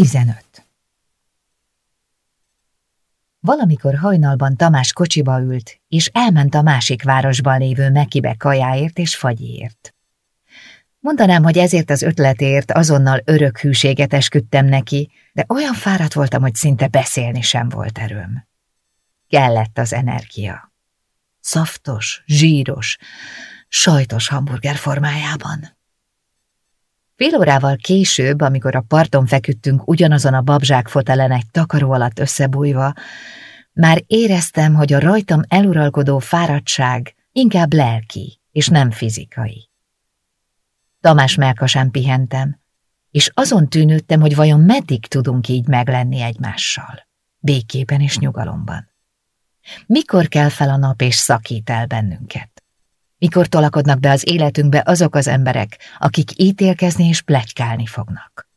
15. Valamikor hajnalban Tamás kocsiba ült, és elment a másik városban lévő Mekibe kajáért és fagyért. Mondanám, hogy ezért az ötletért azonnal örök hűséget esküdtem neki, de olyan fáradt voltam, hogy szinte beszélni sem volt erőm. Kellett az energia. Szaftos, zsíros, sajtos hamburger formájában. Fél órával később, amikor a parton feküdtünk ugyanazon a babzsák fotelen egy takaró alatt összebújva, már éreztem, hogy a rajtam eluralkodó fáradtság inkább lelki, és nem fizikai. Tamás melkasán pihentem, és azon tűnődtem, hogy vajon meddig tudunk így meglenni egymással, békében és nyugalomban. Mikor kell fel a nap és szakít el bennünket? Mikor tolakodnak be az életünkbe azok az emberek, akik ítélkezni és plegykálni fognak?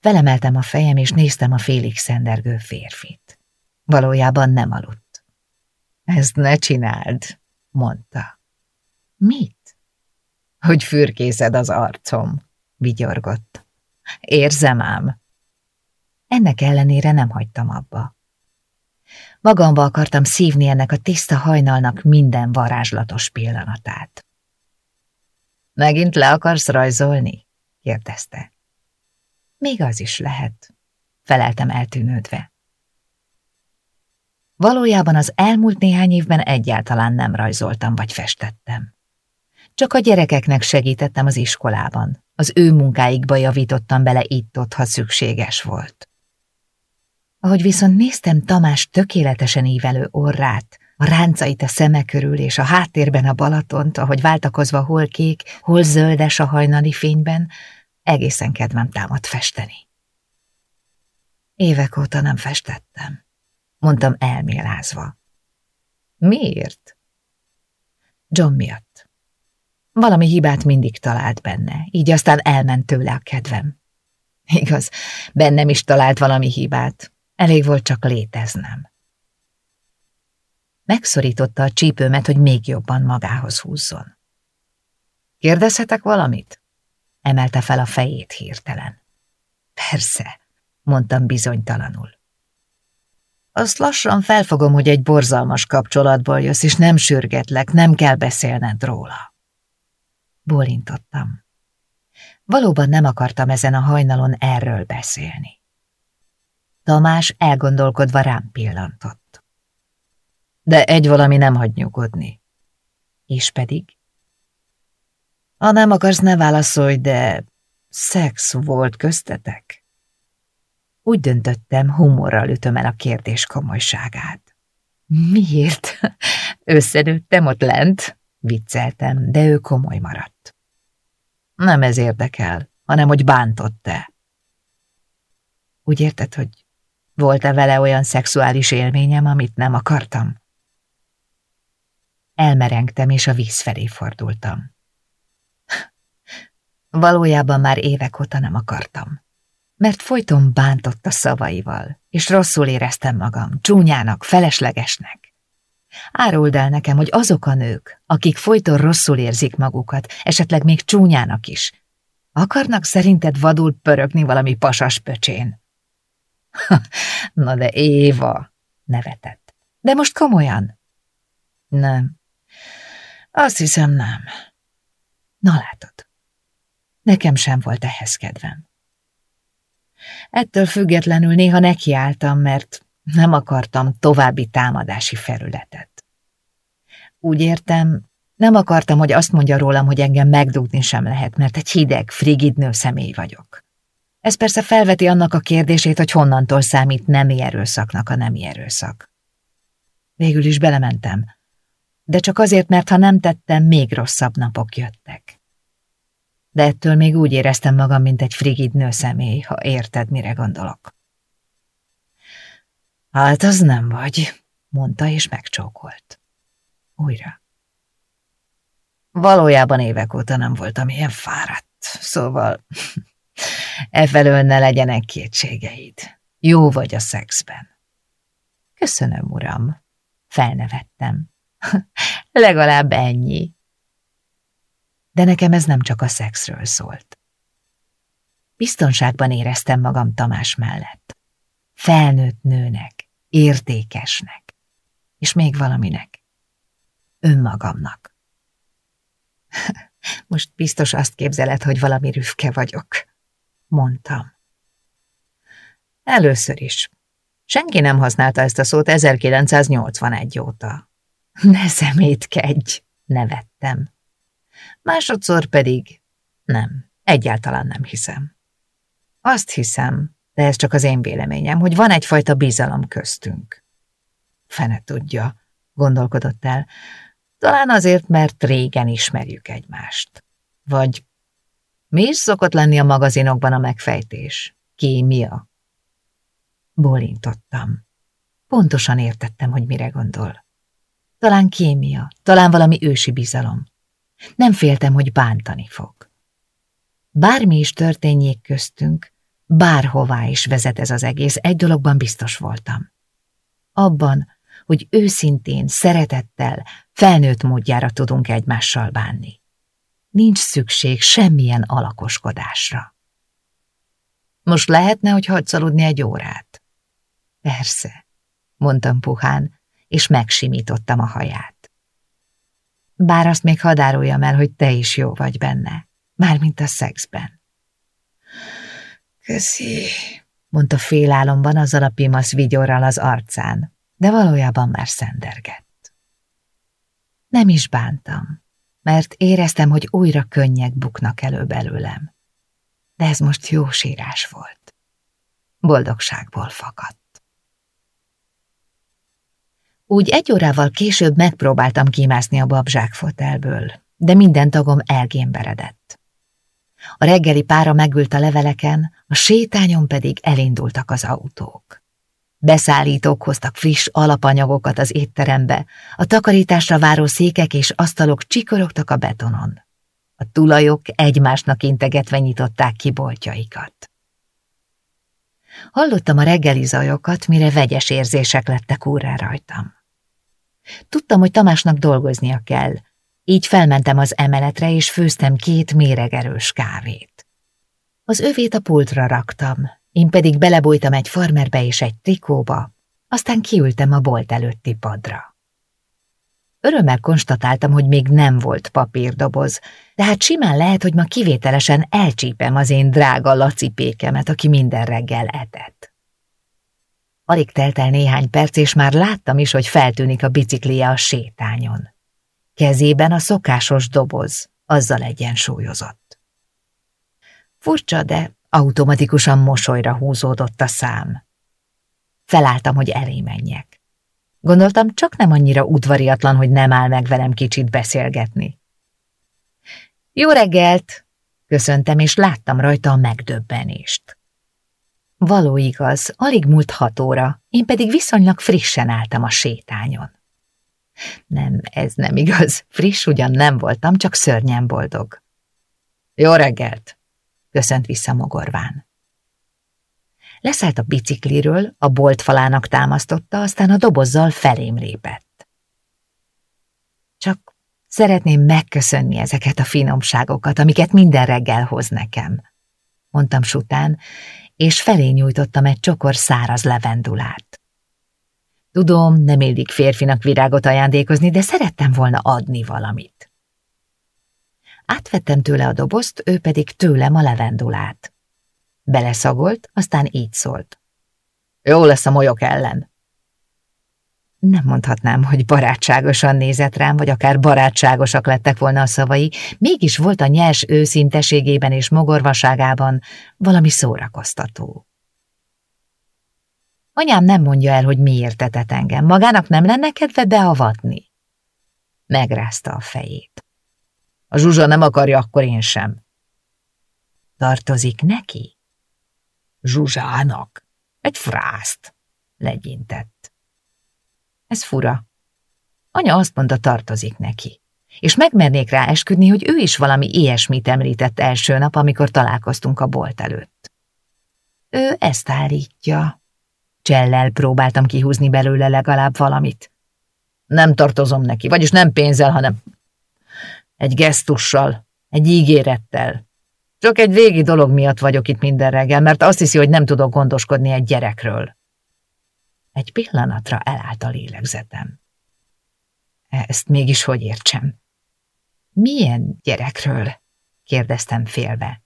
Felemeltem a fejem, és néztem a félig szendergő férfit. Valójában nem aludt. Ezt ne csináld, mondta. Mit? Hogy fürkészed az arcom, vigyorgott. Érzem ám. Ennek ellenére nem hagytam abba. Magamba akartam szívni ennek a tiszta hajnalnak minden varázslatos pillanatát. Megint le akarsz rajzolni? kérdezte. Még az is lehet, feleltem eltűnődve. Valójában az elmúlt néhány évben egyáltalán nem rajzoltam vagy festettem. Csak a gyerekeknek segítettem az iskolában, az ő munkáikba javítottam bele itt-ott, ha szükséges volt. Ahogy viszont néztem Tamás tökéletesen ívelő orrát, a ráncait a szeme körül és a háttérben a Balatont, ahogy váltakozva hol kék, hol zöldes a hajnali fényben, egészen kedvem támad festeni. Évek óta nem festettem, mondtam elmélázva. Miért? John miatt. Valami hibát mindig talált benne, így aztán elment tőle a kedvem. Igaz, bennem is talált valami hibát, Elég volt csak léteznem. Megszorította a csípőmet, hogy még jobban magához húzzon. Kérdezhetek valamit? Emelte fel a fejét hirtelen. Persze, mondtam bizonytalanul. Azt lassan felfogom, hogy egy borzalmas kapcsolatból jössz, és nem sürgetlek, nem kell beszélned róla. Bólintottam. Valóban nem akartam ezen a hajnalon erről beszélni. Tamás elgondolkodva rám pillantott. De egy valami nem hagy nyugodni. És pedig? Ha nem akarsz, ne válaszolj, de szex volt köztetek? Úgy döntöttem, humorral ütöm el a kérdés komolyságát. Miért? Összenőttem ott lent? Vicceltem, de ő komoly maradt. Nem ez érdekel, hanem hogy bántott-e. Úgy érted, hogy volt-e vele olyan szexuális élményem, amit nem akartam? Elmerengtem, és a víz felé fordultam. Valójában már évek óta nem akartam, mert folyton bántott a szavaival, és rosszul éreztem magam, csúnyának, feleslegesnek. Áruld el nekem, hogy azok a nők, akik folyton rosszul érzik magukat, esetleg még csúnyának is, akarnak szerinted vadul pörögni valami pasas pöcsén? Na de Éva, nevetett. De most komolyan? Nem. Azt hiszem nem. Na látod, nekem sem volt ehhez kedvem. Ettől függetlenül néha nekiálltam, mert nem akartam további támadási felületet. Úgy értem, nem akartam, hogy azt mondja rólam, hogy engem megdugni sem lehet, mert egy hideg, frigid nő személy vagyok. Ez persze felveti annak a kérdését, hogy honnantól számít nemi erőszaknak a nemi erőszak. Végül is belementem, de csak azért, mert ha nem tettem, még rosszabb napok jöttek. De ettől még úgy éreztem magam, mint egy frigid nőszemély, ha érted, mire gondolok. Hát az nem vagy, mondta és megcsókolt. Újra. Valójában évek óta nem voltam ilyen fáradt, szóval Efelől ne legyenek kétségeid. Jó vagy a szexben. Köszönöm, uram. Felnevettem. Legalább ennyi. De nekem ez nem csak a szexről szólt. Biztonságban éreztem magam Tamás mellett. Felnőtt nőnek, értékesnek, és még valaminek. Önmagamnak. Most biztos azt képzeled, hogy valami rüfke vagyok, mondtam. Először is. Senki nem használta ezt a szót 1981 óta. Ne szemétkedj, nevettem. Másodszor pedig nem, egyáltalán nem hiszem. Azt hiszem, de ez csak az én véleményem, hogy van egyfajta bizalom köztünk. Fene tudja, gondolkodott el, talán azért, mert régen ismerjük egymást. Vagy mi is szokott lenni a magazinokban a megfejtés? Kémia. Bólintottam. Pontosan értettem, hogy mire gondol. Talán kémia, talán valami ősi bizalom. Nem féltem, hogy bántani fog. Bármi is történjék köztünk, bárhová is vezet ez az egész, egy dologban biztos voltam. Abban, hogy őszintén, szeretettel, felnőtt módjára tudunk egymással bánni. Nincs szükség semmilyen alakoskodásra. Most lehetne, hogy hagysz aludni egy órát? Persze, mondtam puhán, és megsimítottam a haját. Bár azt még hadároljam el, hogy te is jó vagy benne, mármint a szexben. Köszi, mondta félálomban azzal a pimasz vigyorral az arcán, de valójában már szendergett. Nem is bántam, mert éreztem, hogy újra könnyek buknak elő belőlem. De ez most jó sírás volt. Boldogságból fakadt. Úgy egy órával később megpróbáltam kimászni a babzsák fotelből, de minden tagom elgémberedett. A reggeli pára megült a leveleken, a sétányon pedig elindultak az autók. Beszállítók hoztak friss alapanyagokat az étterembe, a takarításra váró székek és asztalok csikorogtak a betonon. A tulajok egymásnak integetve nyitották ki boltjaikat. Hallottam a reggeli zajokat, mire vegyes érzések lettek úrrá rajtam. Tudtam, hogy Tamásnak dolgoznia kell, így felmentem az emeletre, és főztem két méregerős kávét. Az övét a pultra raktam, én pedig belebújtam egy farmerbe és egy trikóba, aztán kiültem a bolt előtti padra. Örömmel konstatáltam, hogy még nem volt papírdoboz, de hát simán lehet, hogy ma kivételesen elcsípem az én drága lacipékemet, aki minden reggel etett. Alig telt el néhány perc, és már láttam is, hogy feltűnik a biciklije a sétányon. Kezében a szokásos doboz, azzal egyensúlyozott. Furcsa, de automatikusan mosolyra húzódott a szám. Felálltam, hogy elé menjek. Gondoltam, csak nem annyira udvariatlan, hogy nem áll meg velem kicsit beszélgetni. Jó reggelt! Köszöntem, és láttam rajta a megdöbbenést. Való igaz, alig múlt hat óra, én pedig viszonylag frissen álltam a sétányon. Nem, ez nem igaz. Friss ugyan nem voltam, csak szörnyen boldog. Jó reggelt! Köszönt vissza mogorván. Leszállt a bicikliről, a bolt falának támasztotta, aztán a dobozzal felém lépett. Csak szeretném megköszönni ezeket a finomságokat, amiket minden reggel hoz nekem, mondtam sután, és felé nyújtottam egy csokor száraz levendulát. Tudom, nem illik férfinak virágot ajándékozni, de szerettem volna adni valamit. Átvettem tőle a dobozt, ő pedig tőlem a levendulát. Beleszagolt, aztán így szólt. Jó lesz a molyok ellen. Nem mondhatnám, hogy barátságosan nézett rám, vagy akár barátságosak lettek volna a szavai, mégis volt a nyers őszinteségében és mogorvaságában valami szórakoztató. Anyám nem mondja el, hogy miért tetett engem, magának nem lenne kedve beavatni. Megrázta a fejét. A Zsuzsa nem akarja, akkor én sem. Tartozik neki? Zsuzsának. Egy frászt, legyintett. Ez fura. Anya azt mondta, tartozik neki. És megmernék rá esküdni, hogy ő is valami ilyesmit említett első nap, amikor találkoztunk a bolt előtt. Ő ezt állítja. Csellel próbáltam kihúzni belőle legalább valamit. Nem tartozom neki, vagyis nem pénzzel, hanem egy gesztussal, egy ígérettel. Csak egy végi dolog miatt vagyok itt minden reggel, mert azt hiszi, hogy nem tudok gondoskodni egy gyerekről. Egy pillanatra elállt a lélegzetem. Ezt mégis hogy értsem? Milyen gyerekről? kérdeztem félve.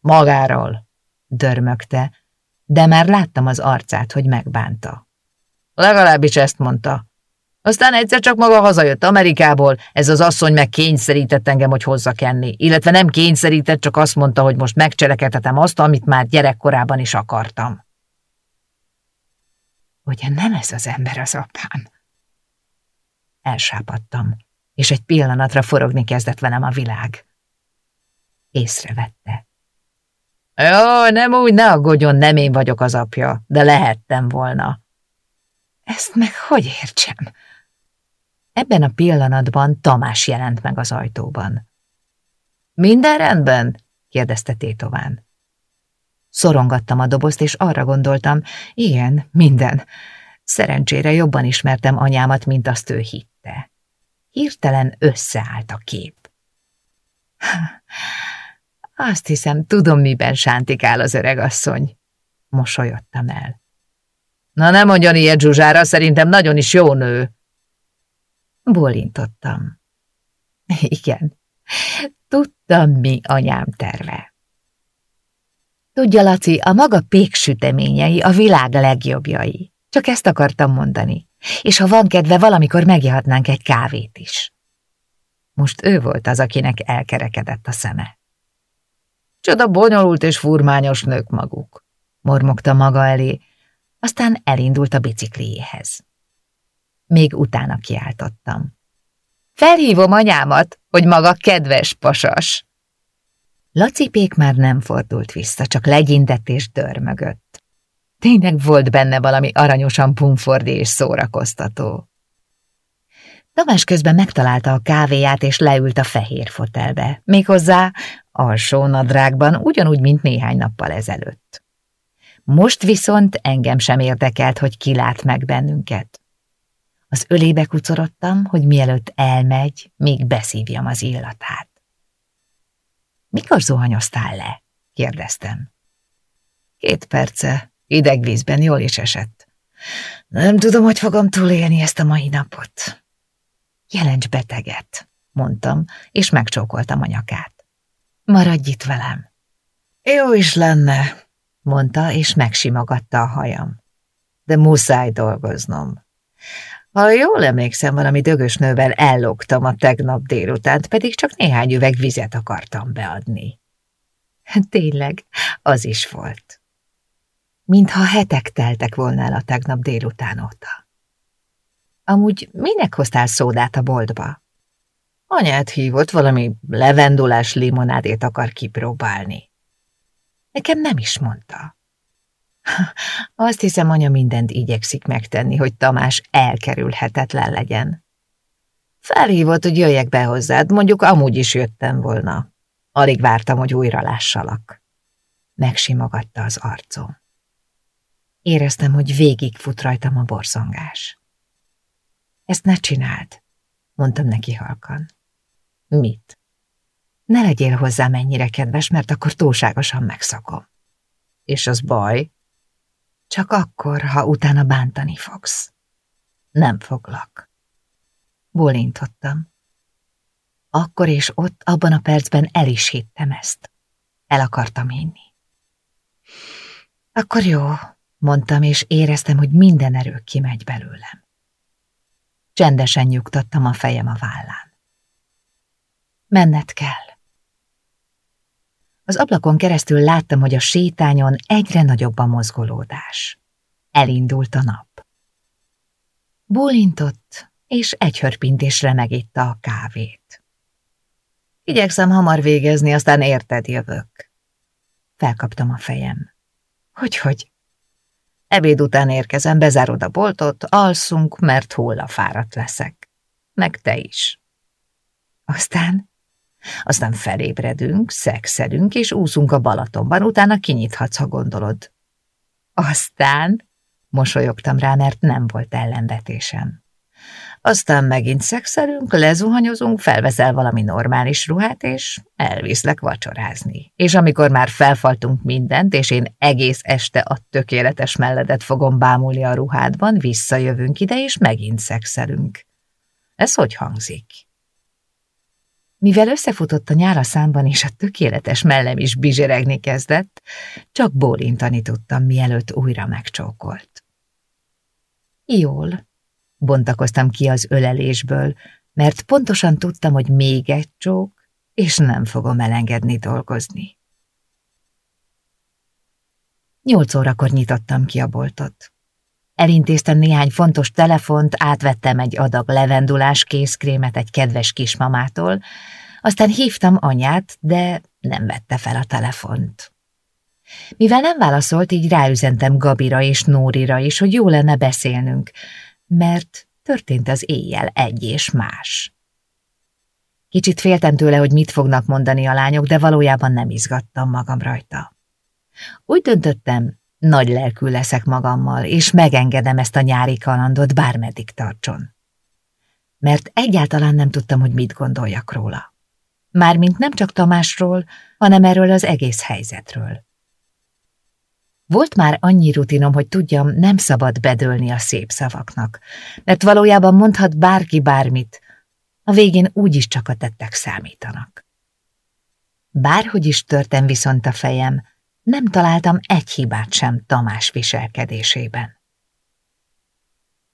Magáról, dörmögte, de már láttam az arcát, hogy megbánta. Legalábbis ezt mondta. Aztán egyszer csak maga hazajött Amerikából, ez az asszony meg kényszerített engem, hogy hozza kenni. Illetve nem kényszerített, csak azt mondta, hogy most megcselekedhetem azt, amit már gyerekkorában is akartam. Ugye nem ez az ember az apám? Elsápadtam, és egy pillanatra forogni kezdett velem a világ. Észrevette. Jó, nem úgy, ne aggódjon, nem én vagyok az apja, de lehettem volna. Ezt meg hogy értsem? Ebben a pillanatban Tamás jelent meg az ajtóban. Minden rendben? kérdezte Tétován. Szorongattam a dobozt, és arra gondoltam, igen, minden. Szerencsére jobban ismertem anyámat, mint azt ő hitte. Hirtelen összeállt a kép. Azt hiszem, tudom, miben sántikál az öregasszony. Mosolyodtam el. Na nem mondjon ilyet Zsuzsára, szerintem nagyon is jó nő. Bólintottam. Igen, tudtam, mi anyám terve. Tudja, Laci, a maga péksüteményei a világ legjobbjai. Csak ezt akartam mondani. És ha van kedve, valamikor megjahatnánk egy kávét is. Most ő volt az, akinek elkerekedett a szeme. Csoda bonyolult és furmányos nők maguk, mormogta maga elé, aztán elindult a bicikliéhez. Még utána kiáltottam. Felhívom anyámat, hogy maga kedves pasas. Lacipék már nem fordult vissza, csak legyintett és dörmögött. Tényleg volt benne valami aranyosan pumfordi és szórakoztató. Tamás közben megtalálta a kávéját, és leült a fehér fotelbe, méghozzá alsó nadrágban, ugyanúgy, mint néhány nappal ezelőtt. Most viszont engem sem érdekelt, hogy kilát meg bennünket. Az ölébe kucorodtam, hogy mielőtt elmegy, még beszívjam az illatát. Mikor zuhanyoztál le? kérdeztem. Két perce, idegvízben jól is esett. Nem tudom, hogy fogom túlélni ezt a mai napot. Jelents beteget, mondtam, és megcsókoltam a nyakát. Maradj itt velem. Jó is lenne, mondta, és megsimogatta a hajam. De muszáj dolgoznom. Ha jól emlékszem, valami dögös nővel ellogtam a tegnap délutánt, pedig csak néhány üveg vizet akartam beadni. Tényleg, az is volt. Mintha hetek teltek volna el a tegnap délután óta. Amúgy minek hoztál szódát a boltba? Anyát hívott, valami levendulás limonádét akar kipróbálni. Nekem nem is mondta. Azt hiszem, anya mindent igyekszik megtenni, hogy Tamás elkerülhetetlen legyen. Felhívott, hogy jöjjek be hozzád, mondjuk amúgy is jöttem volna. Alig vártam, hogy újra lássalak. Megsimogatta az arcom. Éreztem, hogy végigfut rajtam a borzongás. Ezt ne csináld, mondtam neki halkan. Mit? Ne legyél hozzá mennyire kedves, mert akkor túlságosan megszakom. És az baj? Csak akkor, ha utána bántani fogsz. Nem foglak. Bólintottam. Akkor és ott, abban a percben el is hittem ezt. El akartam hinni. Akkor jó, mondtam, és éreztem, hogy minden erő kimegy belőlem. Csendesen nyugtattam a fejem a vállán. Menned kell. Az ablakon keresztül láttam, hogy a sétányon egyre nagyobb a mozgolódás. Elindult a nap. Bólintott, és egy hörpintésre megitta a kávét. Igyekszem hamar végezni, aztán érted jövök. Felkaptam a fejem. Hogy-hogy? Ebéd után érkezem, bezárod a boltot, alszunk, mert fáradt leszek. Meg te is. Aztán aztán felébredünk, szexelünk és úszunk a Balatonban, utána kinyithatsz, ha gondolod. Aztán, mosolyogtam rá, mert nem volt ellenvetésem. Aztán megint szexelünk, lezuhanyozunk, felveszel valami normális ruhát, és elviszlek vacsorázni. És amikor már felfaltunk mindent, és én egész este a tökéletes melledet fogom bámulni a ruhádban, visszajövünk ide, és megint szexelünk. Ez hogy hangzik? Mivel összefutott a nyála számban, és a tökéletes mellem is bizseregni kezdett, csak bólintani tudtam, mielőtt újra megcsókolt. Jól, bontakoztam ki az ölelésből, mert pontosan tudtam, hogy még egy csók, és nem fogom elengedni dolgozni. Nyolc órakor nyitottam ki a boltot. Elintéztem néhány fontos telefont, átvettem egy adag levendulás készkrémet egy kedves kismamától, aztán hívtam anyát, de nem vette fel a telefont. Mivel nem válaszolt, így ráüzentem Gabira és Nórira is, hogy jó lenne beszélnünk, mert történt az éjjel egy és más. Kicsit féltem tőle, hogy mit fognak mondani a lányok, de valójában nem izgattam magam rajta. Úgy döntöttem, nagy lelkű leszek magammal, és megengedem ezt a nyári kalandot, bármeddig tartson. Mert egyáltalán nem tudtam, hogy mit gondoljak róla. Mármint nem csak Tamásról, hanem erről az egész helyzetről. Volt már annyi rutinom, hogy tudjam, nem szabad bedőlni a szép szavaknak, mert valójában mondhat bárki bármit, a végén úgyis csak a tettek számítanak. Bárhogy is törtem viszont a fejem, nem találtam egy hibát sem Tamás viselkedésében.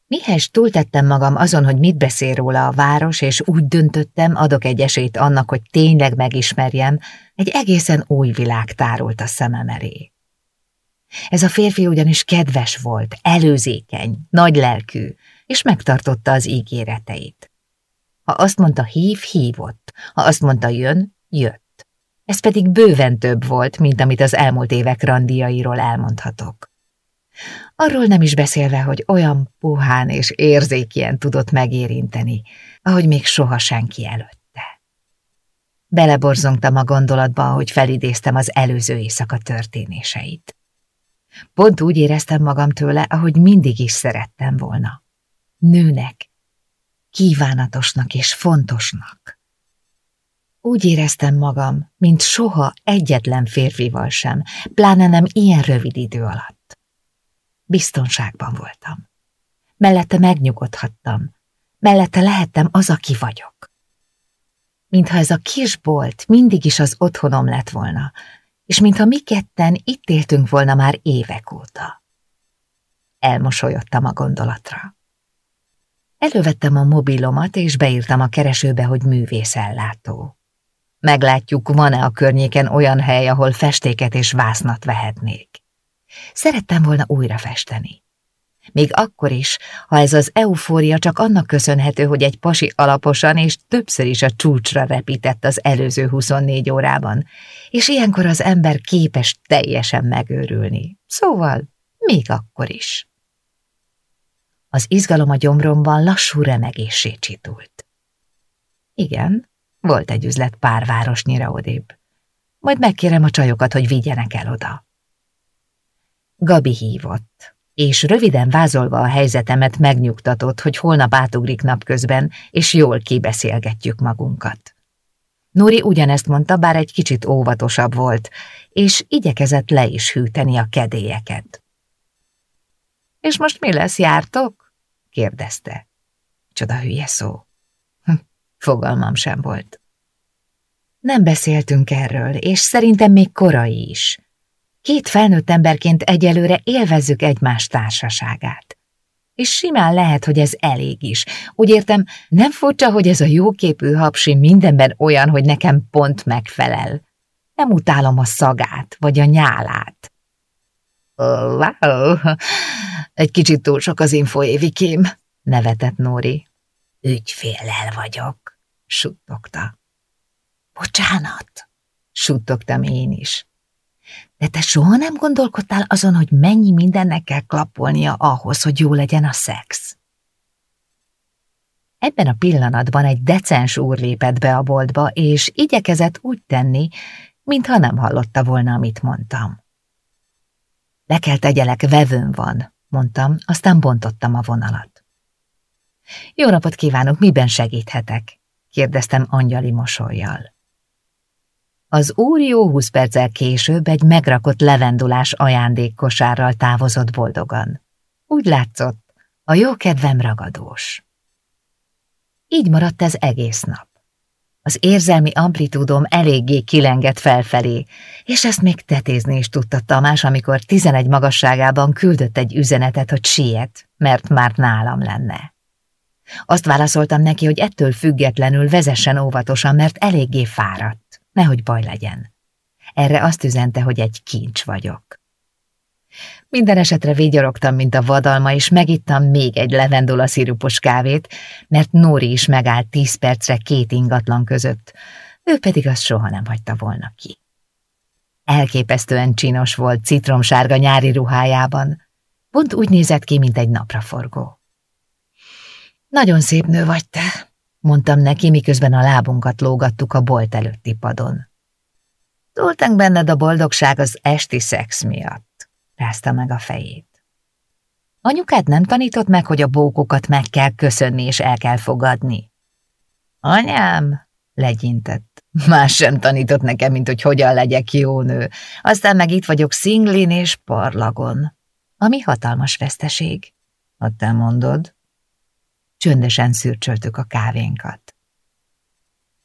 Mihez túltettem magam azon, hogy mit beszél róla a város, és úgy döntöttem, adok egy esélyt annak, hogy tényleg megismerjem, egy egészen új világ tárult a szemem elé. Ez a férfi ugyanis kedves volt, előzékeny, nagy lelkű, és megtartotta az ígéreteit. Ha azt mondta hív, hívott, ha azt mondta jön, jött. Ez pedig bőven több volt, mint amit az elmúlt évek randiairól elmondhatok. Arról nem is beszélve, hogy olyan puhán és érzékien tudott megérinteni, ahogy még soha senki előtte. Beleborzongtam a gondolatba, hogy felidéztem az előző éjszaka történéseit. Pont úgy éreztem magam tőle, ahogy mindig is szerettem volna. Nőnek, kívánatosnak és fontosnak. Úgy éreztem magam, mint soha egyetlen férfival sem, pláne nem ilyen rövid idő alatt. Biztonságban voltam. Mellette megnyugodhattam. Mellette lehettem az, aki vagyok. Mintha ez a kisbolt mindig is az otthonom lett volna, és mintha mi ketten itt éltünk volna már évek óta. Elmosolyodtam a gondolatra. Elővettem a mobilomat, és beírtam a keresőbe, hogy művészellátó. Meglátjuk, van-e a környéken olyan hely, ahol festéket és vásznat vehetnék. Szerettem volna újra festeni. Még akkor is, ha ez az eufória csak annak köszönhető, hogy egy pasi alaposan és többször is a csúcsra repített az előző 24 órában, és ilyenkor az ember képes teljesen megőrülni. Szóval, még akkor is. Az izgalom a gyomromban lassú remegésé csitult. Igen, volt egy üzlet pár városnyira odébb. Majd megkérem a csajokat, hogy vigyenek el oda. Gabi hívott, és röviden vázolva a helyzetemet megnyugtatott, hogy holnap átugrik napközben, és jól kibeszélgetjük magunkat. Nuri ugyanezt mondta, bár egy kicsit óvatosabb volt, és igyekezett le is hűteni a kedélyeket. És most mi lesz, jártok? kérdezte. Csoda hülye szó. Fogalmam sem volt. Nem beszéltünk erről, és szerintem még korai is. Két felnőtt emberként egyelőre élvezzük egymás társaságát. És simán lehet, hogy ez elég is. Úgy értem, nem furcsa, hogy ez a jóképű hapsi mindenben olyan, hogy nekem pont megfelel. Nem utálom a szagát, vagy a nyálát. Wow, egy kicsit túl sok az info, Évikém, nevetett Nóri. Ügyfélel vagyok suttogta. Bocsánat, suttogtam én is. De te soha nem gondolkodtál azon, hogy mennyi mindennek kell klappolnia ahhoz, hogy jó legyen a szex? Ebben a pillanatban egy decens úr lépett be a boltba, és igyekezett úgy tenni, mintha nem hallotta volna, amit mondtam. Le kell tegyelek, vevőn van, mondtam, aztán bontottam a vonalat. Jó napot kívánok, miben segíthetek? Kérdeztem angyali mosolyjal. Az úr jó húsz perccel később egy megrakott levendulás ajándékkosárral távozott boldogan. Úgy látszott, a jó kedvem ragadós. Így maradt ez egész nap. Az érzelmi amplitúdom eléggé kilengett felfelé, és ezt még tetézni is tudta Tamás, amikor tizenegy magasságában küldött egy üzenetet, hogy siet, mert már nálam lenne. Azt válaszoltam neki, hogy ettől függetlenül vezessen óvatosan, mert eléggé fáradt, nehogy baj legyen. Erre azt üzente, hogy egy kincs vagyok. Minden esetre vigyorogtam, mint a vadalma, és megittam még egy levendula szirupos kávét, mert Nóri is megállt tíz percre két ingatlan között, ő pedig azt soha nem hagyta volna ki. Elképesztően csinos volt citromsárga nyári ruhájában, pont úgy nézett ki, mint egy napraforgó. Nagyon szép nő vagy te, mondtam neki, miközben a lábunkat lógattuk a bolt előtti padon. Toltánk benned a boldogság az esti szex miatt rázta meg a fejét. Anyukád nem tanított meg, hogy a bókokat meg kell köszönni és el kell fogadni? Anyám, legyintett. Más sem tanított nekem, mint hogy hogyan legyek jó nő. Aztán meg itt vagyok szinglin és parlagon. Ami hatalmas veszteség. Ha te mondod. Csöndesen szürcsöltük a kávénkat.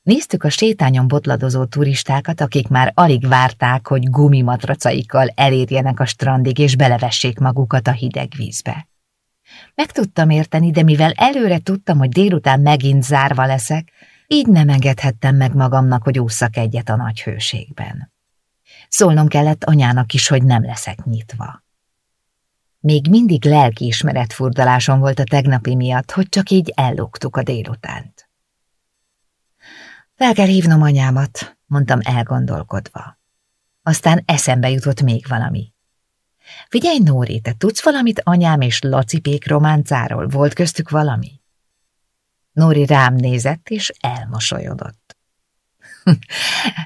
Néztük a sétányon botladozó turistákat, akik már alig várták, hogy gumimatracaikkal elérjenek a strandig és belevessék magukat a hideg vízbe. Meg tudtam érteni, de mivel előre tudtam, hogy délután megint zárva leszek, így nem engedhettem meg magamnak, hogy ússzak egyet a nagy hőségben. Szólnom kellett anyának is, hogy nem leszek nyitva. Még mindig lelkiismeret furdalásom volt a tegnapi miatt, hogy csak így ellógtuk a délutánt. Fel kell hívnom anyámat, mondtam elgondolkodva. Aztán eszembe jutott még valami. Figyelj, Nóri, te tudsz valamit anyám és Pék románcáról? Volt köztük valami? Nóri rám nézett, és elmosolyodott.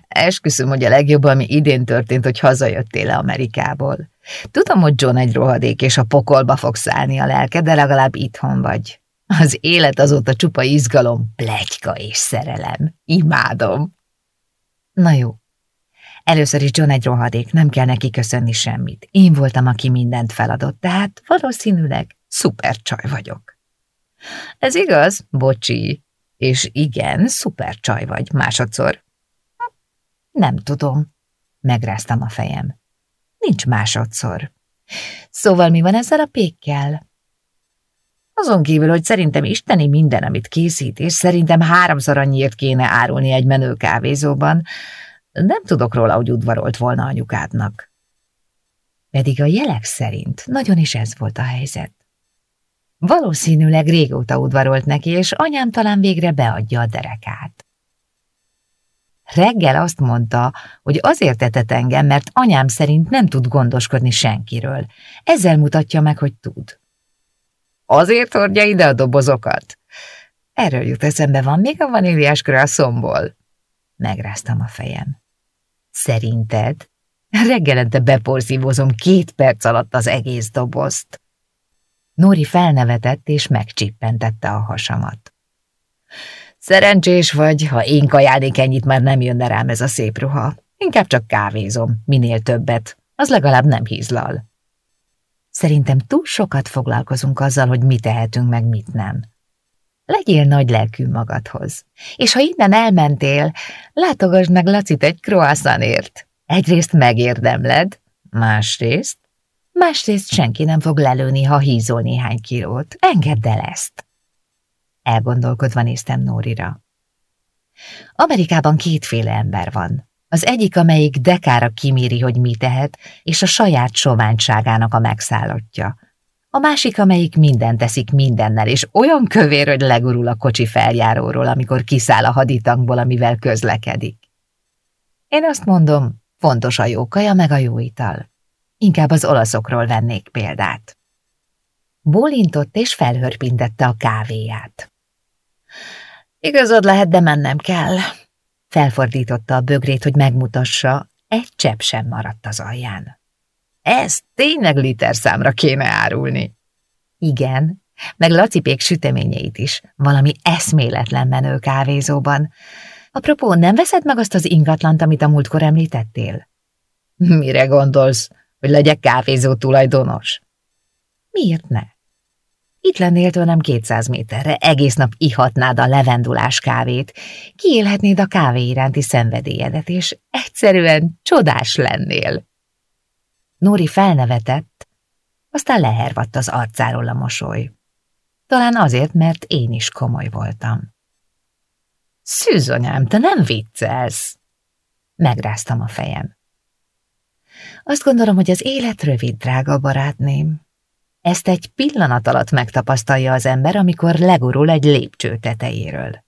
Esküszöm, hogy a legjobb, ami idén történt, hogy hazajöttél Amerikából. Tudom, hogy John egy rohadék, és a pokolba fog szállni a lelke, de legalább itthon vagy. Az élet azóta csupa izgalom, plegyka és szerelem. Imádom. Na jó. Először is John egy rohadék, nem kell neki köszönni semmit. Én voltam, aki mindent feladott, tehát valószínűleg szuper csaj vagyok. Ez igaz, bocsi. És igen, szuper csaj vagy másodszor. Nem tudom. Megráztam a fejem. Nincs másodszor. Szóval mi van ezzel a pékkel? Azon kívül, hogy szerintem isteni minden, amit készít, és szerintem háromszor annyiért kéne árulni egy menő kávézóban, nem tudok róla, hogy udvarolt volna anyukádnak. Pedig a jelek szerint nagyon is ez volt a helyzet. Valószínűleg régóta udvarolt neki, és anyám talán végre beadja a derekát. Reggel azt mondta, hogy azért etet engem, mert anyám szerint nem tud gondoskodni senkiről. Ezzel mutatja meg, hogy tud. Azért hordja ide a dobozokat? Erről jut eszembe, van még a vaníliás szomból. Megráztam a fejem. Szerinted? Reggelente beporszívozom két perc alatt az egész dobozt. Nóri felnevetett és megcsippentette a hasamat. Szerencsés vagy, ha én kajálnék ennyit, már nem jönne rám ez a szép ruha. Inkább csak kávézom, minél többet. Az legalább nem hízlal. Szerintem túl sokat foglalkozunk azzal, hogy mit tehetünk, meg mit nem. Legyél nagy lelkű magadhoz. És ha innen elmentél, látogasd meg Lacit egy croissantért. Egyrészt megérdemled, másrészt, másrészt senki nem fog lelőni, ha hízol néhány kilót. Engedd el ezt. Elgondolkodva néztem Nórira. Amerikában kétféle ember van. Az egyik, amelyik dekára kiméri, hogy mi tehet, és a saját soványságának a megszállottja. A másik, amelyik mindent teszik mindennel, és olyan kövér, hogy legurul a kocsi feljáróról, amikor kiszáll a haditankból, amivel közlekedik. Én azt mondom, fontos a jó kaja meg a jó ital. Inkább az olaszokról vennék példát. Bólintott és felhörpintette a kávéját. Igazad lehet, de mennem kell. Felfordította a bögrét, hogy megmutassa, egy csepp sem maradt az alján. Ez tényleg liter számra kéne árulni. Igen, meg Lacipék süteményeit is, valami eszméletlen menő kávézóban. Apropó, nem veszed meg azt az ingatlant, amit a múltkor említettél? Mire gondolsz, hogy legyek kávézó tulajdonos? Miért ne? Itt lennél tőlem 200 méterre, egész nap ihatnád a levendulás kávét, kiélhetnéd a kávé iránti szenvedélyedet, és egyszerűen csodás lennél. Nóri felnevetett, aztán lehervadt az arcáról a mosoly. Talán azért, mert én is komoly voltam. Szűzonyám, te nem viccelsz! Megráztam a fejem. Azt gondolom, hogy az élet rövid, drága barátném. Ezt egy pillanat alatt megtapasztalja az ember, amikor legurul egy lépcső tetejéről.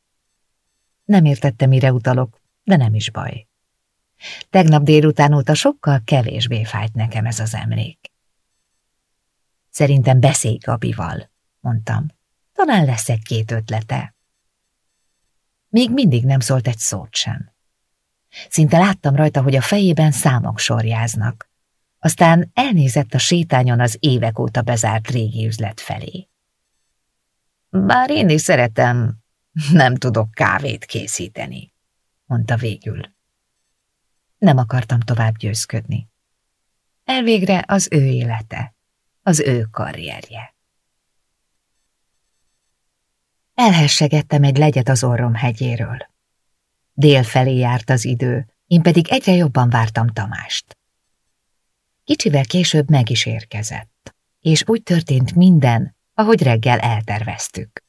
Nem értettem, mire utalok, de nem is baj. Tegnap délután óta sokkal kevésbé fájt nekem ez az emlék. Szerintem beszélj Gabival, mondtam. Talán lesz egy-két ötlete. Még mindig nem szólt egy szót sem. Szinte láttam rajta, hogy a fejében számok sorjáznak. Aztán elnézett a sétányon az évek óta bezárt régi üzlet felé. Bár én is szeretem, nem tudok kávét készíteni, mondta végül. Nem akartam tovább győzködni. Elvégre az ő élete, az ő karrierje. Elhessegettem egy legyet az orrom hegyéről. Dél felé járt az idő, én pedig egyre jobban vártam Tamást. Kicsivel később meg is érkezett, és úgy történt minden, ahogy reggel elterveztük.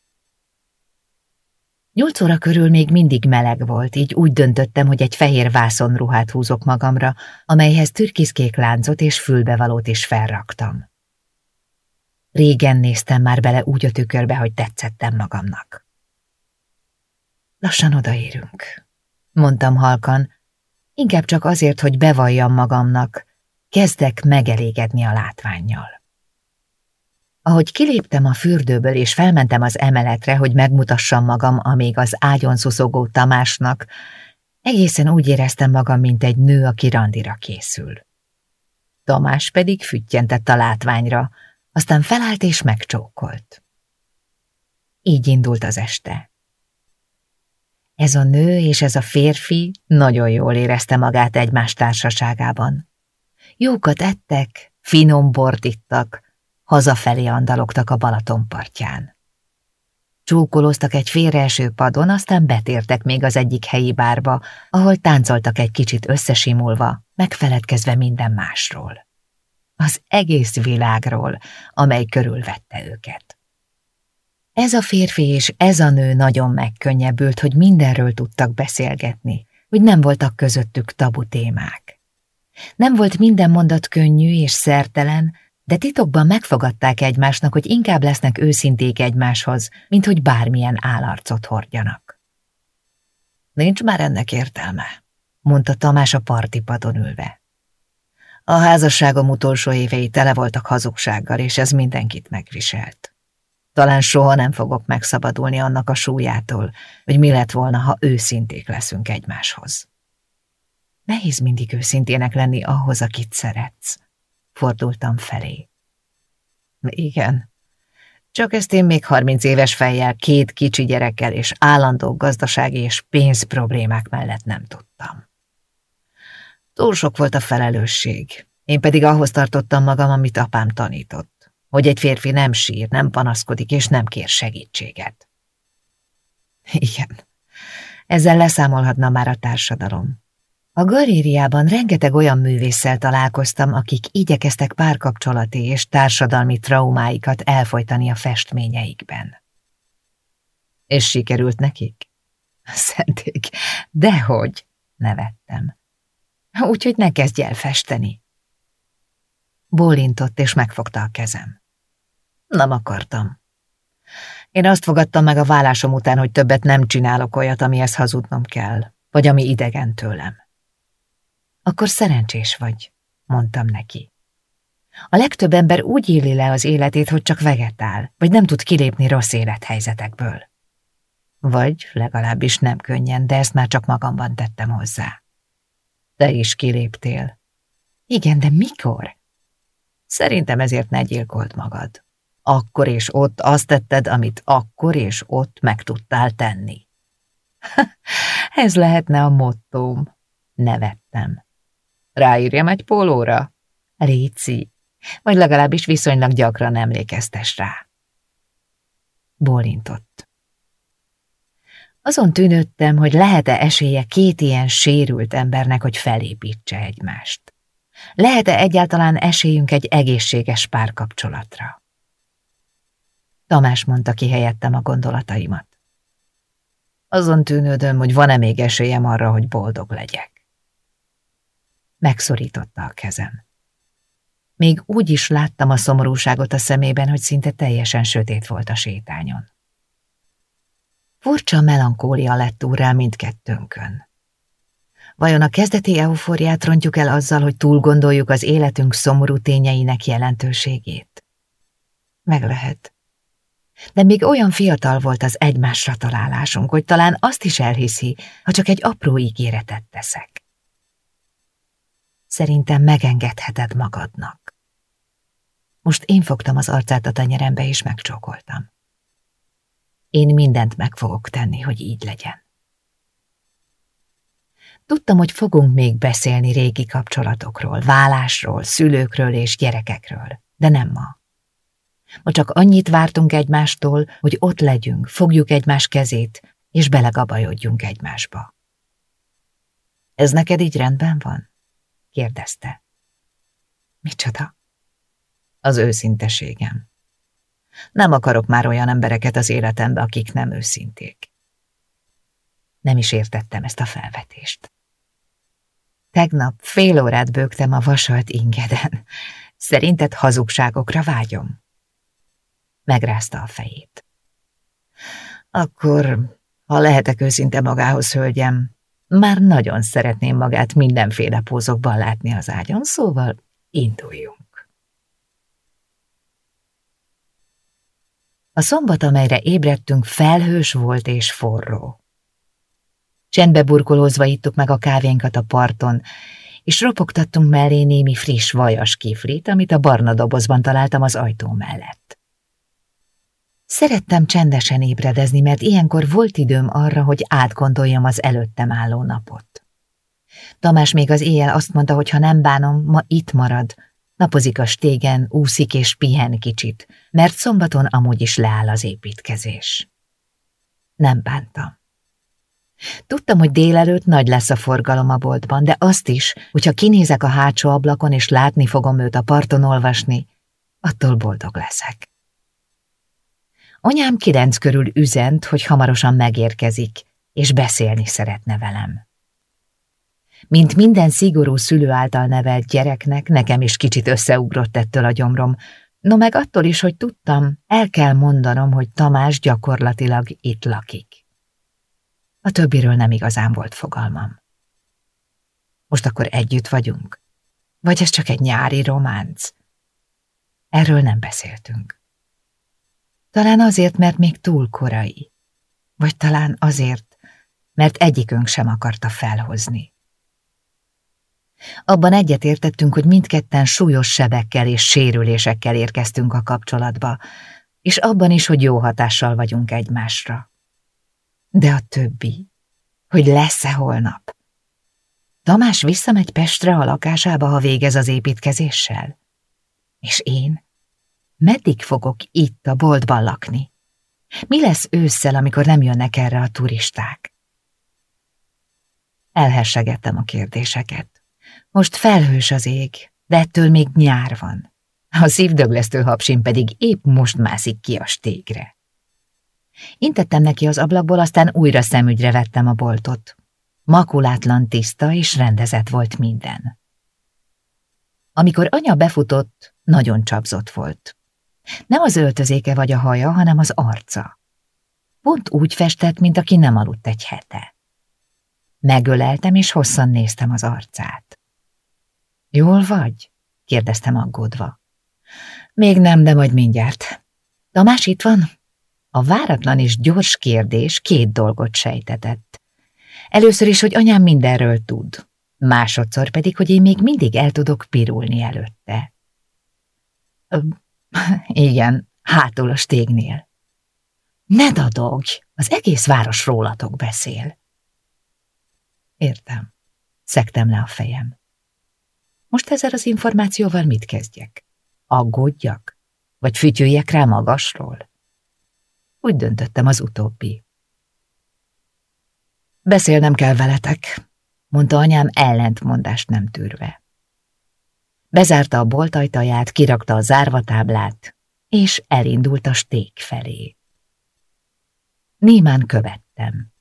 Nyolc óra körül még mindig meleg volt, így úgy döntöttem, hogy egy fehér vászonruhát húzok magamra, amelyhez türkiszkék láncot és fülbevalót is felraktam. Régen néztem már bele úgy a tükörbe, hogy tetszettem magamnak. Lassan odaérünk, mondtam halkan, inkább csak azért, hogy bevalljam magamnak, kezdek megelégedni a látványjal. Ahogy kiléptem a fürdőből és felmentem az emeletre, hogy megmutassam magam a még az ágyon szuszogó Tamásnak, egészen úgy éreztem magam, mint egy nő, aki randira készül. Tamás pedig füttyentett a látványra, aztán felállt és megcsókolt. Így indult az este. Ez a nő és ez a férfi nagyon jól érezte magát egymás társaságában. Jókat ettek, finom bort ittak, hazafelé andalogtak a Balaton partján. Csókoloztak egy félreeső padon, aztán betértek még az egyik helyi bárba, ahol táncoltak egy kicsit összesimulva, megfeledkezve minden másról. Az egész világról, amely körülvette őket. Ez a férfi és ez a nő nagyon megkönnyebbült, hogy mindenről tudtak beszélgetni, hogy nem voltak közöttük tabu témák. Nem volt minden mondat könnyű és szertelen, de titokban megfogadták egymásnak, hogy inkább lesznek őszinték egymáshoz, mint hogy bármilyen állarcot hordjanak. Nincs már ennek értelme, mondta Tamás a partipadon ülve. A házasságom utolsó évei tele voltak hazugsággal, és ez mindenkit megviselt. Talán soha nem fogok megszabadulni annak a súlyától, hogy mi lett volna, ha őszinték leszünk egymáshoz. Nehéz mindig őszintének lenni ahhoz, akit szeretsz. Fordultam felé. Igen, csak ezt én még harminc éves fejjel, két kicsi gyerekkel és állandó gazdasági és pénz problémák mellett nem tudtam. Túl sok volt a felelősség, én pedig ahhoz tartottam magam, amit apám tanított, hogy egy férfi nem sír, nem panaszkodik és nem kér segítséget. Igen, ezzel leszámolhatna már a társadalom. A galériában rengeteg olyan művésszel találkoztam, akik igyekeztek párkapcsolati és társadalmi traumáikat elfolytani a festményeikben. És sikerült nekik? Szenték, dehogy, nevettem. Úgyhogy ne kezdj el festeni. Bólintott és megfogta a kezem. Nem akartam. Én azt fogadtam meg a vállásom után, hogy többet nem csinálok olyat, amihez hazudnom kell, vagy ami idegen tőlem. Akkor szerencsés vagy, mondtam neki. A legtöbb ember úgy éli le az életét, hogy csak vegetál, vagy nem tud kilépni rossz élethelyzetekből. Vagy legalábbis nem könnyen, de ezt már csak magamban tettem hozzá. Te is kiléptél. Igen, de mikor? Szerintem ezért ne gyilkolt magad. akkor és ott azt tetted, amit akkor és ott meg tudtál tenni. Ez lehetne a mottóm. Nevettem. Ráírjam egy pólóra? Léci, vagy legalábbis viszonylag gyakran emlékeztes rá. Bólintott. Azon tűnődtem, hogy lehet-e esélye két ilyen sérült embernek, hogy felépítse egymást. Lehet-e egyáltalán esélyünk egy egészséges párkapcsolatra? Tamás mondta ki helyettem a gondolataimat. Azon tűnődöm, hogy van-e még esélyem arra, hogy boldog legyek. Megszorította a kezem. Még úgy is láttam a szomorúságot a szemében, hogy szinte teljesen sötét volt a sétányon. Furcsa melankólia lett úrrá mindkettőnkön. Vajon a kezdeti eufóriát rontjuk el azzal, hogy túl gondoljuk az életünk szomorú tényeinek jelentőségét? Meg lehet. De még olyan fiatal volt az egymásra találásunk, hogy talán azt is elhiszi, ha csak egy apró ígéretet teszek. Szerintem megengedheted magadnak. Most én fogtam az arcát a tenyerembe, és megcsókoltam. Én mindent meg fogok tenni, hogy így legyen. Tudtam, hogy fogunk még beszélni régi kapcsolatokról, vállásról, szülőkről és gyerekekről, de nem ma. Ma csak annyit vártunk egymástól, hogy ott legyünk, fogjuk egymás kezét, és belegabajodjunk egymásba. Ez neked így rendben van? Kérdezte. Micsoda? Az őszinteségem. Nem akarok már olyan embereket az életembe, akik nem őszinték. Nem is értettem ezt a felvetést. Tegnap fél órát bőgtem a vasalt ingeden. Szerinted hazugságokra vágyom? Megrázta a fejét. Akkor, ha lehetek őszinte magához, hölgyem, már nagyon szeretném magát mindenféle pózokban látni az ágyon, szóval induljunk. A szombat, amelyre ébredtünk, felhős volt és forró. Csendbe burkolózva ittuk meg a kávénkat a parton, és ropogtattunk mellé némi friss vajas kiflit, amit a barna dobozban találtam az ajtó mellett. Szerettem csendesen ébredezni, mert ilyenkor volt időm arra, hogy átgondoljam az előttem álló napot. Tamás még az éjjel azt mondta, hogy ha nem bánom, ma itt marad, napozik a stégen, úszik és pihen kicsit, mert szombaton amúgy is leáll az építkezés. Nem bántam. Tudtam, hogy délelőtt nagy lesz a forgalom a boltban, de azt is, hogyha kinézek a hátsó ablakon és látni fogom őt a parton olvasni, attól boldog leszek. Anyám kilenc körül üzent, hogy hamarosan megérkezik, és beszélni szeretne velem. Mint minden szigorú szülő által nevelt gyereknek, nekem is kicsit összeugrott ettől a gyomrom, no meg attól is, hogy tudtam, el kell mondanom, hogy Tamás gyakorlatilag itt lakik. A többiről nem igazán volt fogalmam. Most akkor együtt vagyunk? Vagy ez csak egy nyári románc? Erről nem beszéltünk. Talán azért, mert még túl korai. Vagy talán azért, mert egyikünk sem akarta felhozni. Abban egyetértettünk, hogy mindketten súlyos sebekkel és sérülésekkel érkeztünk a kapcsolatba, és abban is, hogy jó hatással vagyunk egymásra. De a többi, hogy lesz-e holnap? Tamás visszamegy Pestre a lakásába, ha végez az építkezéssel? És én? Meddig fogok itt a boltban lakni? Mi lesz ősszel, amikor nem jönnek erre a turisták? Elhessegettem a kérdéseket. Most felhős az ég, de ettől még nyár van. A szívdöglesztő hapsin pedig épp most mászik ki a stégre. Intettem neki az ablakból, aztán újra szemügyre vettem a boltot. Makulátlan tiszta és rendezett volt minden. Amikor anya befutott, nagyon csapzott volt. Nem az öltözéke vagy a haja, hanem az arca. Pont úgy festett, mint aki nem aludt egy hete. Megöleltem, és hosszan néztem az arcát. Jól vagy? kérdeztem aggódva. Még nem, de majd mindjárt. Tamás itt van? A váratlan és gyors kérdés két dolgot sejtetett. Először is, hogy anyám mindenről tud, másodszor pedig, hogy én még mindig el tudok pirulni előtte. Igen, hátul a stégnél. Ne dadogj, az egész város rólatok beszél. Értem. Szektem le a fejem. Most ezzel az információval mit kezdjek? Aggódjak? Vagy fütyüljek rá magasról? Úgy döntöttem az utóbbi. Beszélnem kell veletek, mondta anyám ellentmondást nem tűrve. Bezárta a bolt ajtaját, kirakta a zárvatáblát, és elindult a sték felé. Némán követtem.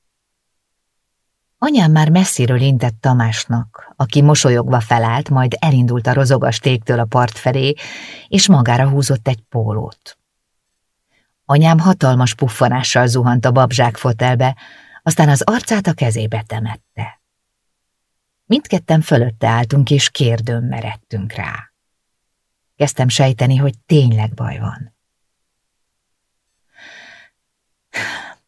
Anyám már messziről intett Tamásnak, aki mosolyogva felállt, majd elindult a rozogastéktől a part felé, és magára húzott egy pólót. Anyám hatalmas puffanással zuhant a babzsák fotelbe, aztán az arcát a kezébe temette. Mindketten fölötte álltunk, és kérdőn meredtünk rá. Kezdtem sejteni, hogy tényleg baj van.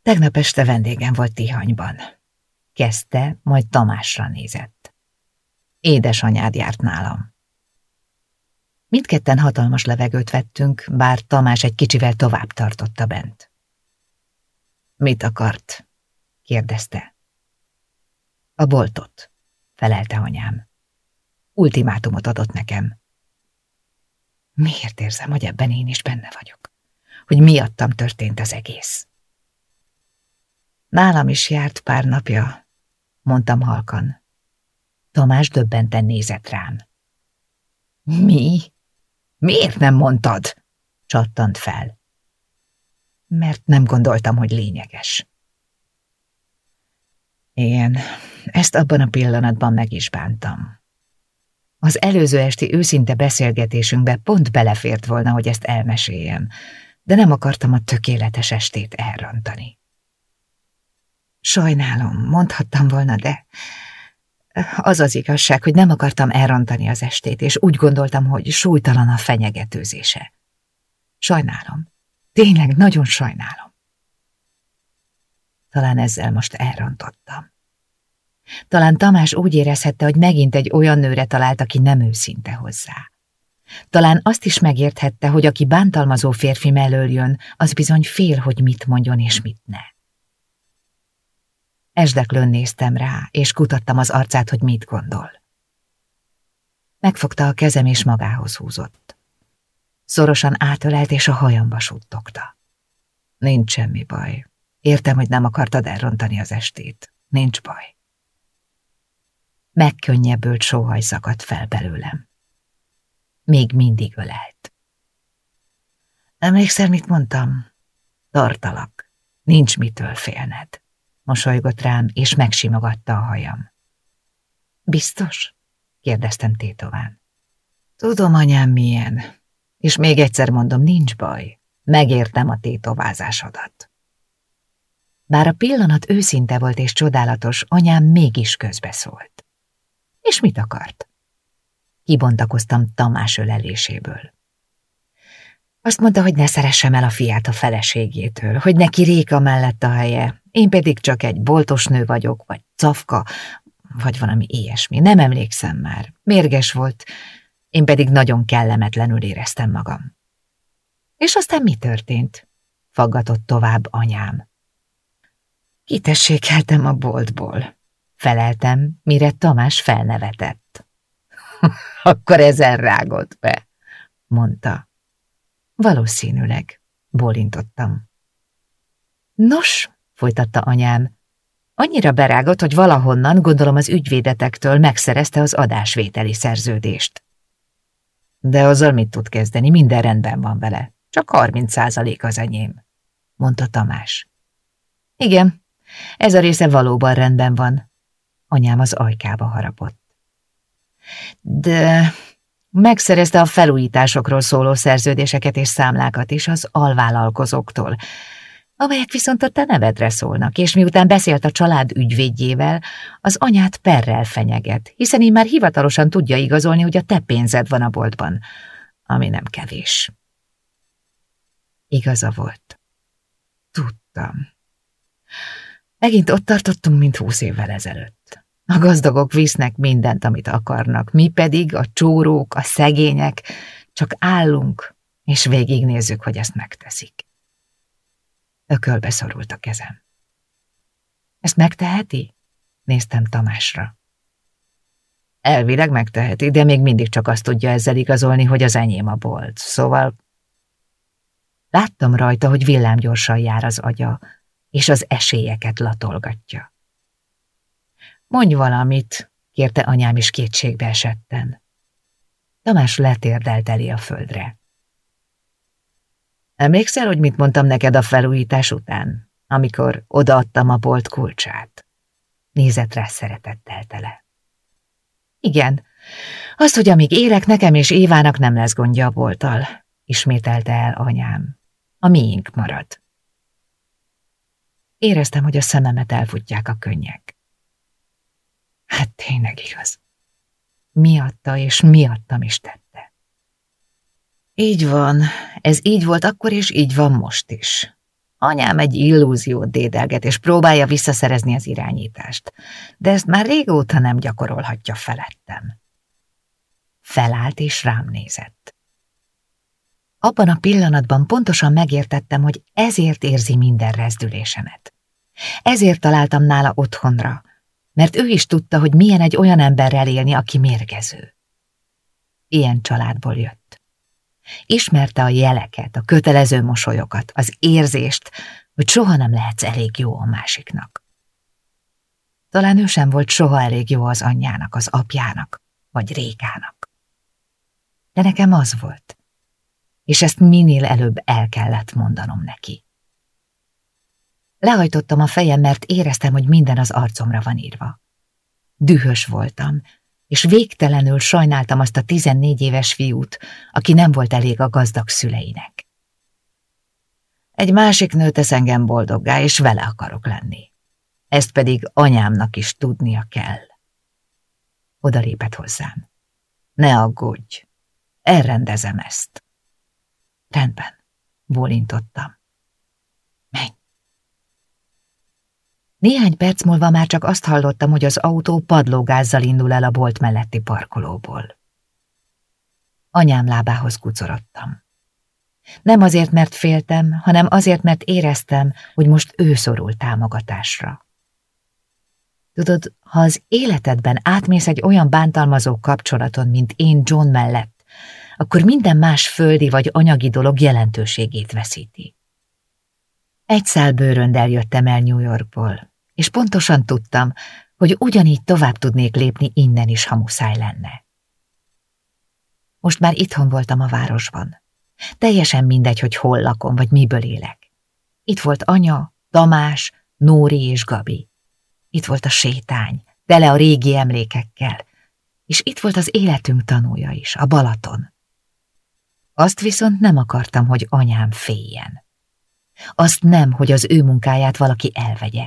Tegnap este vendégem volt Tihanyban. Kezdte, majd Tamásra nézett. Édesanyád járt nálam. Mindketten hatalmas levegőt vettünk, bár Tamás egy kicsivel tovább tartotta bent. Mit akart? kérdezte. A boltot, felelte anyám. Ultimátumot adott nekem. Miért érzem, hogy ebben én is benne vagyok? Hogy miattam történt az egész? Nálam is járt pár napja, mondtam halkan. Tamás döbbenten nézett rám. Mi? Miért nem mondtad? Csattant fel. Mert nem gondoltam, hogy lényeges. Igen, ezt abban a pillanatban meg is bántam. Az előző esti őszinte beszélgetésünkbe pont belefért volna, hogy ezt elmeséljem, de nem akartam a tökéletes estét elrontani. Sajnálom, mondhattam volna, de az az igazság, hogy nem akartam elrontani az estét, és úgy gondoltam, hogy súlytalan a fenyegetőzése. Sajnálom. Tényleg nagyon sajnálom. Talán ezzel most elrontottam. Talán Tamás úgy érezhette, hogy megint egy olyan nőre talált, aki nem őszinte hozzá. Talán azt is megérthette, hogy aki bántalmazó férfi mellől jön, az bizony fél, hogy mit mondjon és mit ne. Esdeklőn néztem rá, és kutattam az arcát, hogy mit gondol. Megfogta a kezem, és magához húzott. Szorosan átölelt, és a hajamba suttogta. Nincs semmi baj. Értem, hogy nem akartad elrontani az estét. Nincs baj. Megkönnyebbült sóhaj szakadt fel belőlem. Még mindig ölelt. Emlékszel, mit mondtam? Tartalak. Nincs mitől félned mosolygott rám, és megsimogatta a hajam. Biztos? kérdeztem tétován. Tudom, anyám, milyen. És még egyszer mondom, nincs baj. Megértem a tétovázásodat. Bár a pillanat őszinte volt és csodálatos, anyám mégis közbeszólt. És mit akart? Kibontakoztam Tamás öleléséből. Azt mondta, hogy ne szeressem el a fiát a feleségétől, hogy neki Réka mellett a helye, én pedig csak egy boltos nő vagyok, vagy cafka, vagy valami ilyesmi. Nem emlékszem már. Mérges volt, én pedig nagyon kellemetlenül éreztem magam. És aztán mi történt? Faggatott tovább anyám. Kitessékeltem a boltból. Feleltem, mire Tamás felnevetett. Akkor ezen rágott be, mondta. Valószínűleg, bólintottam. Nos, folytatta anyám. Annyira berágott, hogy valahonnan, gondolom az ügyvédetektől megszerezte az adásvételi szerződést. De azzal mit tud kezdeni, minden rendben van vele. Csak 30 százalék az enyém, mondta Tamás. Igen, ez a része valóban rendben van. Anyám az ajkába harapott. De megszerezte a felújításokról szóló szerződéseket és számlákat is az alvállalkozóktól, amelyek viszont a te nevedre szólnak, és miután beszélt a család ügyvédjével, az anyát perrel fenyeget, hiszen így már hivatalosan tudja igazolni, hogy a te pénzed van a boltban, ami nem kevés. Igaza volt. Tudtam. Megint ott tartottunk, mint húsz évvel ezelőtt. A gazdagok visznek mindent, amit akarnak, mi pedig, a csórók, a szegények, csak állunk és végignézzük, hogy ezt megteszik. Ökölbe szorult a kezem. Ezt megteheti? Néztem Tamásra. Elvileg megteheti, de még mindig csak azt tudja ezzel igazolni, hogy az enyém a bolt. Szóval láttam rajta, hogy villámgyorsan jár az agya, és az esélyeket latolgatja. Mondj valamit, kérte anyám is kétségbe esetten. Tamás letérdelt elé a földre. Emlékszel, hogy mit mondtam neked a felújítás után, amikor odaadtam a bolt kulcsát? Nézett rá szeretettel tele. Igen, az, hogy amíg élek, nekem és Évának nem lesz gondja a bolttal, ismételte el anyám. A miénk marad. Éreztem, hogy a szememet elfutják a könnyek. Hát tényleg igaz. Miatta és miattam is tette. Így van, ez így volt akkor, és így van most is. Anyám egy illúziót dédelget, és próbálja visszaszerezni az irányítást, de ezt már régóta nem gyakorolhatja felettem. Felállt és rám nézett. Abban a pillanatban pontosan megértettem, hogy ezért érzi minden rezdülésemet. Ezért találtam nála otthonra, mert ő is tudta, hogy milyen egy olyan emberrel élni, aki mérgező. Ilyen családból jött. Ismerte a jeleket, a kötelező mosolyokat, az érzést, hogy soha nem lehetsz elég jó a másiknak. Talán ő sem volt soha elég jó az anyjának, az apjának, vagy Rékának. De nekem az volt, és ezt minél előbb el kellett mondanom neki. Lehajtottam a fejem, mert éreztem, hogy minden az arcomra van írva. Dühös voltam, és végtelenül sajnáltam azt a tizennégy éves fiút, aki nem volt elég a gazdag szüleinek. Egy másik nő tesz engem boldoggá, és vele akarok lenni. Ezt pedig anyámnak is tudnia kell. Oda lépett hozzám. Ne aggódj, elrendezem ezt. Rendben, bólintottam. Menj. Néhány perc múlva már csak azt hallottam, hogy az autó padlógázzal indul el a bolt melletti parkolóból. Anyám lábához kucorodtam. Nem azért, mert féltem, hanem azért, mert éreztem, hogy most ő szorul támogatásra. Tudod, ha az életedben átmész egy olyan bántalmazó kapcsolaton, mint én John mellett, akkor minden más földi vagy anyagi dolog jelentőségét veszíti. Egy szál bőröndel jöttem el New Yorkból, és pontosan tudtam, hogy ugyanígy tovább tudnék lépni innen is, ha muszáj lenne. Most már itthon voltam a városban. Teljesen mindegy, hogy hol lakom, vagy miből élek. Itt volt anya, Tamás, Nóri és Gabi. Itt volt a sétány, tele a régi emlékekkel, és itt volt az életünk tanúja is, a Balaton. Azt viszont nem akartam, hogy anyám féljen. Azt nem, hogy az ő munkáját valaki elvegye.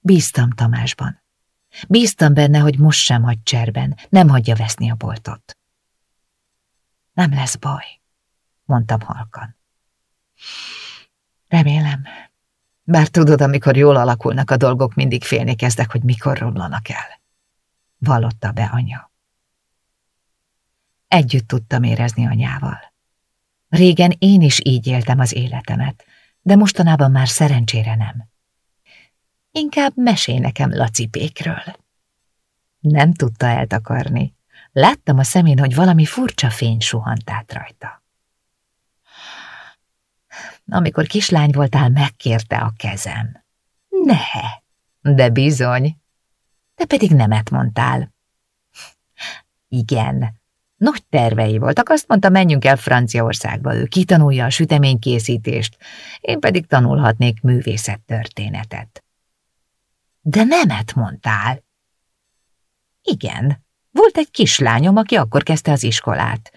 Bíztam Tamásban. Bíztam benne, hogy most sem hagy cserben, nem hagyja veszni a boltot. Nem lesz baj, mondtam halkan. Remélem. Bár tudod, amikor jól alakulnak a dolgok, mindig félni kezdek, hogy mikor romlanak el. Vallotta be anya. Együtt tudtam érezni anyával. Régen én is így éltem az életemet, de mostanában már szerencsére nem. Inkább mesél nekem lacipékről. Nem tudta eltakarni. Láttam a szemén, hogy valami furcsa fény suhant át rajta. Amikor kislány voltál, megkérte a kezem. Ne, de bizony. Te pedig nemet mondtál. Igen, nagy tervei voltak, azt mondta, menjünk el Franciaországba, ő kitanulja a süteménykészítést, én pedig tanulhatnék művészettörténetet. De nemet mondtál. Igen, volt egy kislányom, aki akkor kezdte az iskolát.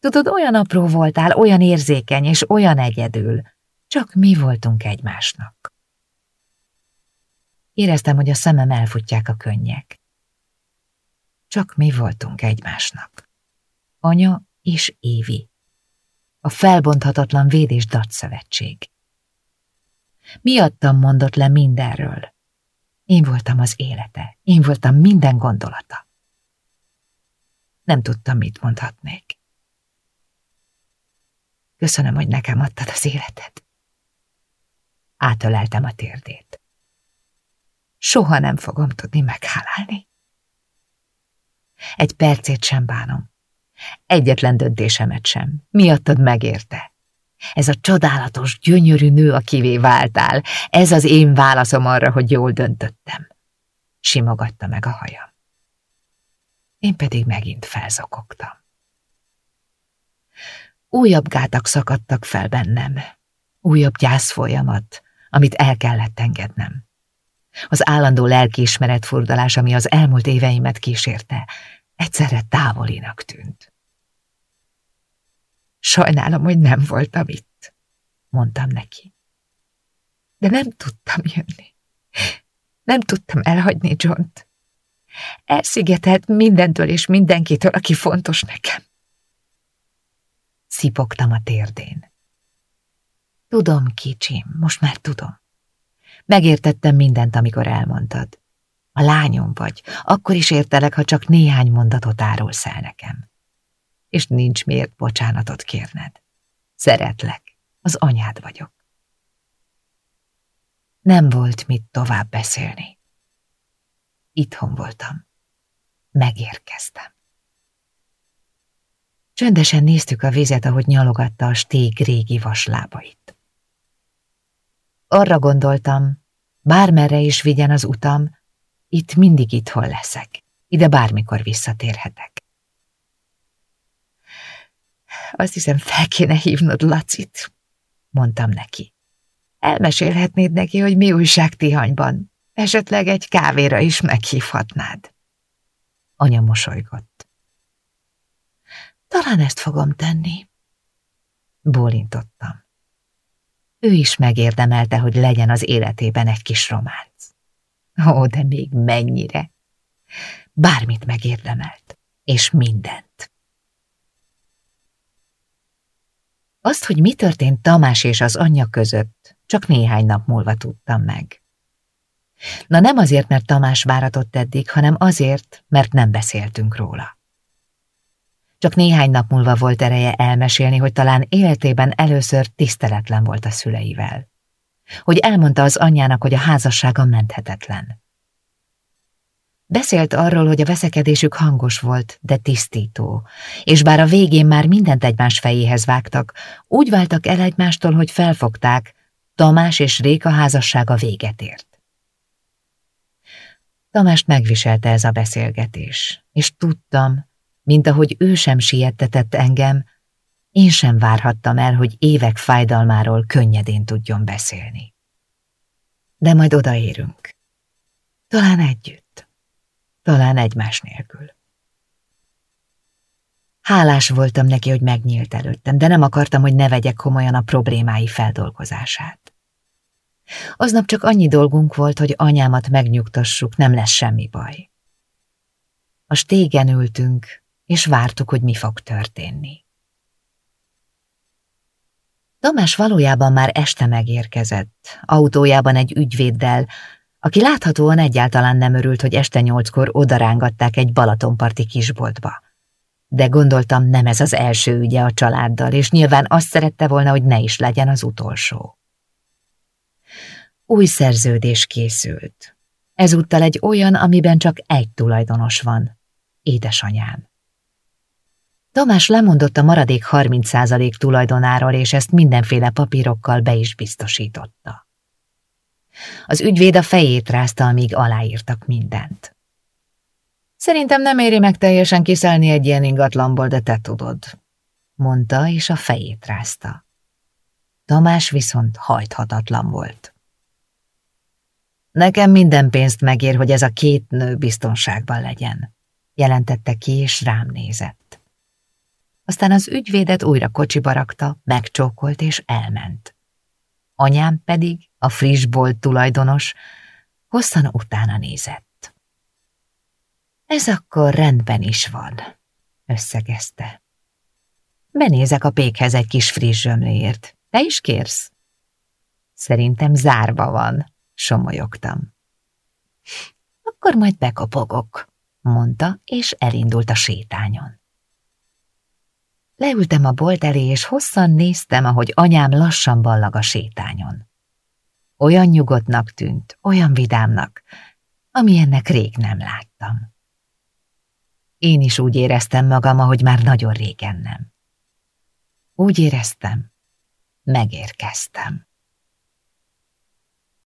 Tudod, olyan apró voltál, olyan érzékeny és olyan egyedül. Csak mi voltunk egymásnak. Éreztem, hogy a szemem elfutják a könnyek. Csak mi voltunk egymásnak. Anya és Évi. A felbonthatatlan véd és datszövetség. Miattam mondott le mindenről. Én voltam az élete, én voltam minden gondolata. Nem tudtam, mit mondhatnék. Köszönöm, hogy nekem adtad az életet. Átöleltem a térdét. Soha nem fogom tudni meghálálni. Egy percét sem bánom. Egyetlen döntésemet sem. Miattad megérte. Ez a csodálatos, gyönyörű nő, akivé váltál. Ez az én válaszom arra, hogy jól döntöttem. Simogatta meg a hajam. Én pedig megint felzokogtam. Újabb gátak szakadtak fel bennem. Újabb gyászfolyamat, amit el kellett engednem. Az állandó lelkiismeret furdalás, ami az elmúlt éveimet kísérte, egyszerre távolinak tűnt. Sajnálom, hogy nem voltam itt, mondtam neki. De nem tudtam jönni. Nem tudtam elhagyni John-t. Elszigetelt mindentől és mindenkitől, aki fontos nekem. Szipogtam a térdén. Tudom, kicsim, most már tudom. Megértettem mindent, amikor elmondtad. A lányom vagy, akkor is értelek, ha csak néhány mondatot árulsz el nekem. És nincs miért bocsánatot kérned. Szeretlek, az anyád vagyok. Nem volt mit tovább beszélni. Itthon voltam. Megérkeztem. Csöndesen néztük a vizet, ahogy nyalogatta a stég régi vaslábait. Arra gondoltam, bármerre is vigyen az utam, itt mindig itthon leszek, ide bármikor visszatérhetek. Azt hiszem, fel kéne hívnod Lacit, mondtam neki. Elmesélhetnéd neki, hogy mi újság Tihanyban. Esetleg egy kávéra is meghívhatnád. Anya mosolygott. Talán ezt fogom tenni. Bólintottam. Ő is megérdemelte, hogy legyen az életében egy kis románc. Ó, de még mennyire! Bármit megérdemelt, és mindent. Azt, hogy mi történt Tamás és az anyja között, csak néhány nap múlva tudtam meg. Na nem azért, mert Tamás váratott eddig, hanem azért, mert nem beszéltünk róla. Csak néhány nap múlva volt ereje elmesélni, hogy talán életében először tiszteletlen volt a szüleivel. Hogy elmondta az anyjának, hogy a házassága menthetetlen. Beszélt arról, hogy a veszekedésük hangos volt, de tisztító, és bár a végén már mindent egymás fejéhez vágtak, úgy váltak el egymástól, hogy felfogták, Tamás és Réka házassága véget ért. Tamást megviselte ez a beszélgetés, és tudtam, mint ahogy ő sem siettetett engem, én sem várhattam el, hogy évek fájdalmáról könnyedén tudjon beszélni. De majd odaérünk. Talán együtt. Talán egymás nélkül. Hálás voltam neki, hogy megnyílt előttem, de nem akartam, hogy ne vegyek komolyan a problémái feldolgozását. Aznap csak annyi dolgunk volt, hogy anyámat megnyugtassuk, nem lesz semmi baj. A stégen ültünk, és vártuk, hogy mi fog történni. Tamás valójában már este megérkezett, autójában egy ügyvéddel, aki láthatóan egyáltalán nem örült, hogy este nyolckor odarángatták egy Balatonparti kisboltba. De gondoltam, nem ez az első ügye a családdal, és nyilván azt szerette volna, hogy ne is legyen az utolsó. Új szerződés készült. Ezúttal egy olyan, amiben csak egy tulajdonos van, édesanyám. Tamás lemondott a maradék 30% tulajdonáról, és ezt mindenféle papírokkal be is biztosította. Az ügyvéd a fejét rázta, amíg aláírtak mindent. Szerintem nem éri meg teljesen kiszelni egy ilyen ingatlanból, de te tudod, mondta, és a fejét rázta. Tamás viszont hajthatatlan volt. Nekem minden pénzt megér, hogy ez a két nő biztonságban legyen, jelentette ki, és rám nézett. Aztán az ügyvédet újra kocsiba rakta, megcsókolt és elment. Anyám pedig, a friss bolt tulajdonos, hosszan utána nézett. Ez akkor rendben is van, összegezte. Benézek a pékhez egy kis friss zsömléért. Te is kérsz? Szerintem zárva van, somolyogtam. Akkor majd bekopogok, mondta, és elindult a sétányon. Leültem a bolt elé, és hosszan néztem, ahogy anyám lassan ballag a sétányon. Olyan nyugodtnak tűnt, olyan vidámnak, amilyennek rég nem láttam. Én is úgy éreztem magam, ahogy már nagyon régen nem. Úgy éreztem, megérkeztem.